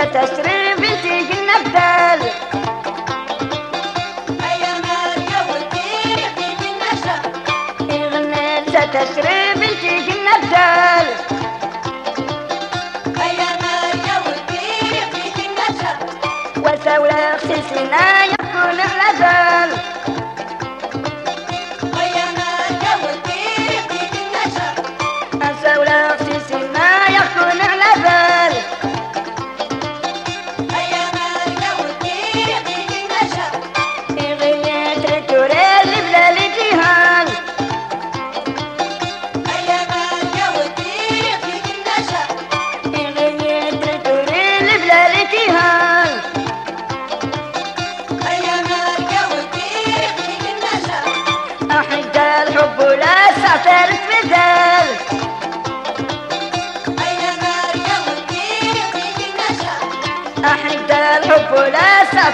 ستة تشرين بنتي جنة بدال. تشرين بنتي جنة بدال.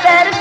better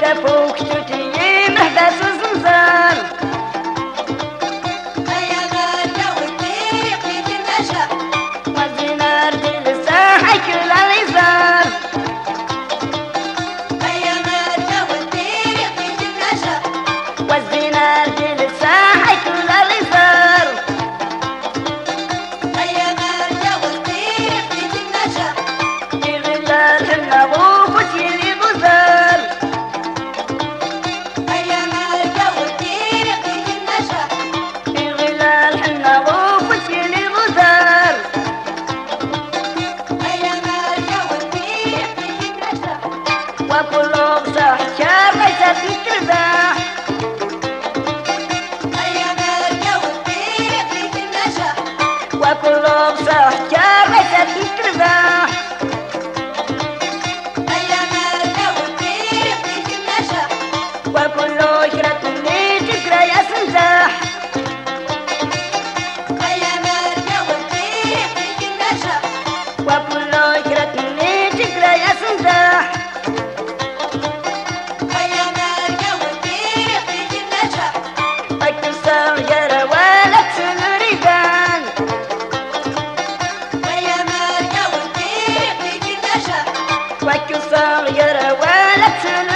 the book to the Κολομβίζα, jamais θα πει τίποτα. غير ولا تنام